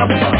Come on.